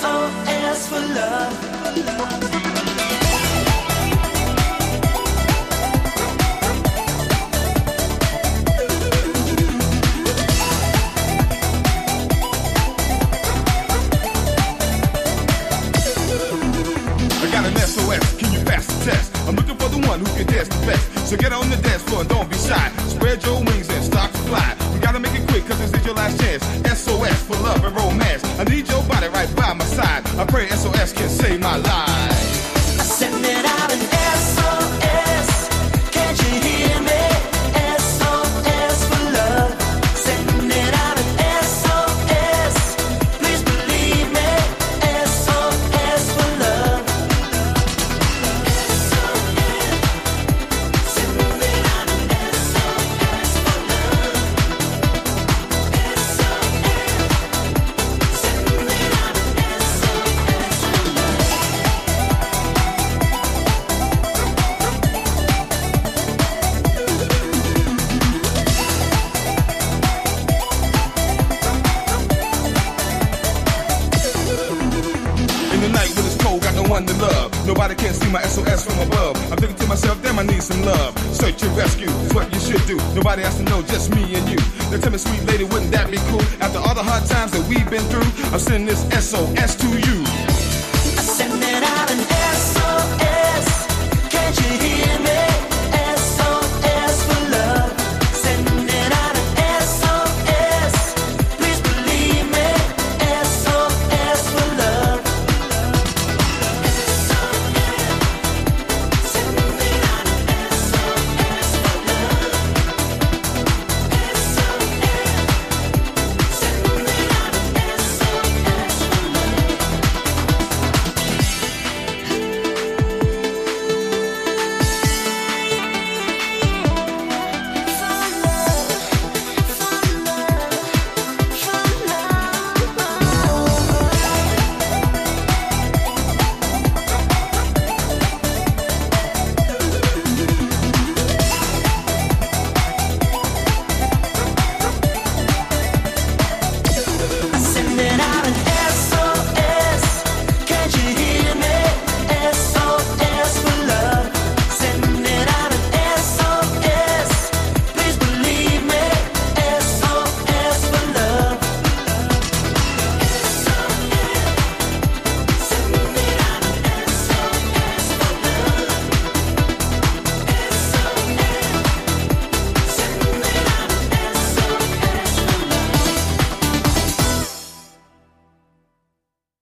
SOS for love. I got an SOS, can you pass the test? I'm looking for the one who can dance the best. So get on the dance floor and don't be shy. Spread your wings and start to fly. We gotta make it quick cause this for love and romance. I need your body right by my side. I pray SOS can save my life. One to love. Nobody can see my SOS from above. I'm thinking to myself, damn, I need some love. Search and rescue is what you should do. Nobody has to know, just me and you. Now tell me, sweet lady, wouldn't that be cool? After all the hard times that we've been through, I'm sending this SOS to you.